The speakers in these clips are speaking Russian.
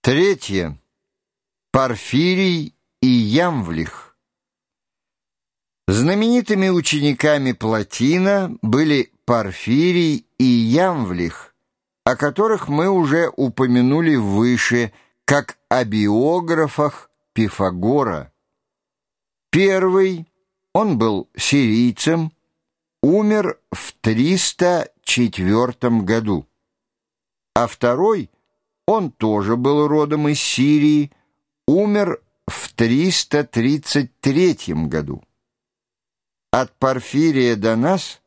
Третье. Порфирий и Ямвлих. Знаменитыми учениками Платина были Порфирий и Ямвлих, о которых мы уже упомянули выше, как о биографах Пифагора. Первый, он был сирийцем, умер в 304 году, а второй — он тоже был родом из Сирии, умер в 333 году. От Порфирия до нас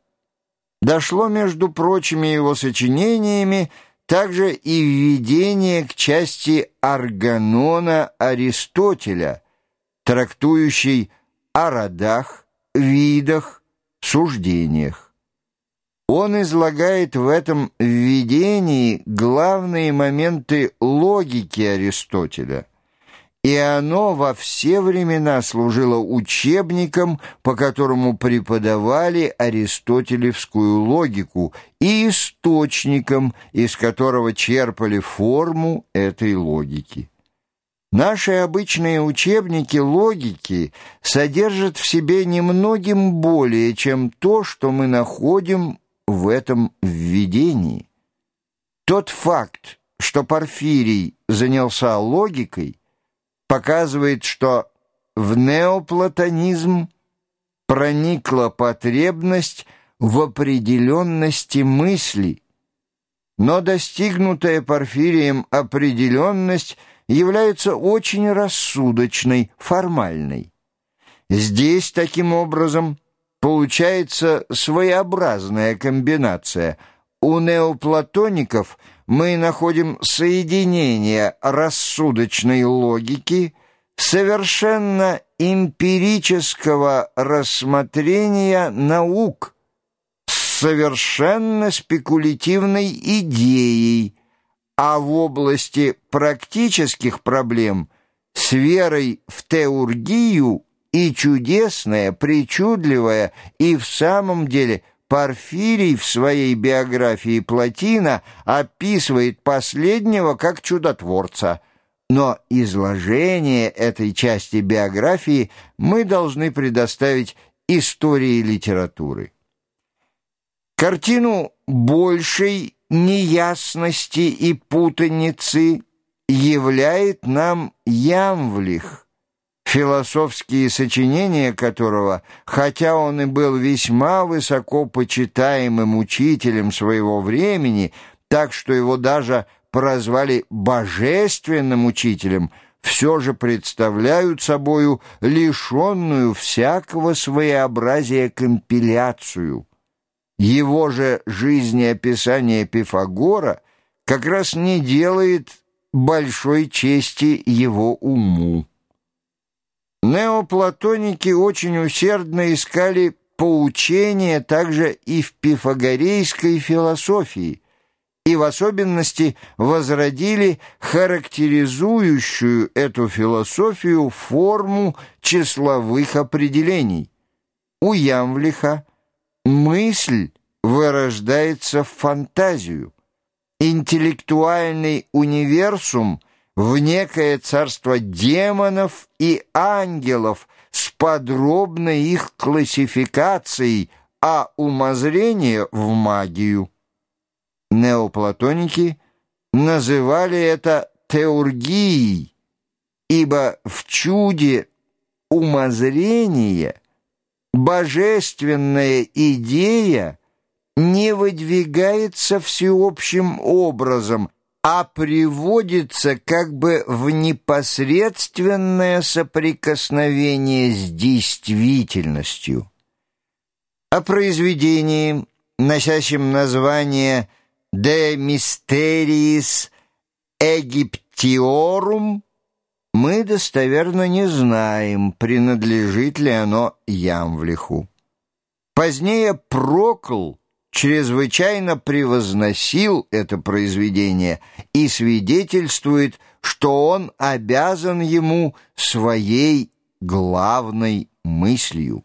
дошло, между прочими его сочинениями, также и введение к части Арганона Аристотеля, трактующей о родах, видах, суждениях. Он излагает в этом введении главные моменты логики Аристотеля, и оно во все времена служило учебником, по которому преподавали аристотелевскую логику, и источником, из которого черпали форму этой логики. Наши обычные учебники логики содержат в себе немногим более, чем то, что мы находим в этом введении. Тот факт, что Порфирий занялся логикой, показывает, что в неоплатонизм проникла потребность в определенности мысли, но достигнутая Порфирием определенность является очень рассудочной, формальной. Здесь, таким образом, Получается своеобразная комбинация. У неоплатоников мы находим соединение рассудочной логики, совершенно эмпирического рассмотрения наук с совершенно спекулятивной идеей, а в области практических проблем с верой в теургию и чудесное, причудливое, и в самом деле Порфирий в своей биографии Платина описывает последнего как чудотворца. Но изложение этой части биографии мы должны предоставить истории литературы. Картину большей неясности и путаницы являет нам Ямвлих, философские сочинения которого, хотя он и был весьма высоко почитаемым учителем своего времени, так что его даже прозвали «божественным учителем», все же представляют собою лишенную всякого своеобразия компиляцию. Его же жизнеописание Пифагора как раз не делает большой чести его уму. Неоплатоники очень усердно искали поучения также и в пифагорейской философии, и в особенности возродили характеризующую эту философию форму числовых определений. У Ямвлиха мысль вырождается в фантазию, интеллектуальный универсум – в некое царство демонов и ангелов с подробной их классификацией, а умозрение в магию. Неоплатоники называли это теургией, ибо в чуде умозрения божественная идея не выдвигается всеобщим образом – а приводится как бы в непосредственное соприкосновение с действительностью. О произведении, носящем название «De Mysteriis Egyptiorum», мы достоверно не знаем, принадлежит ли оно Ямвлиху. Позднее Прокл чрезвычайно превозносил это произведение и свидетельствует, что он обязан ему своей главной мыслью.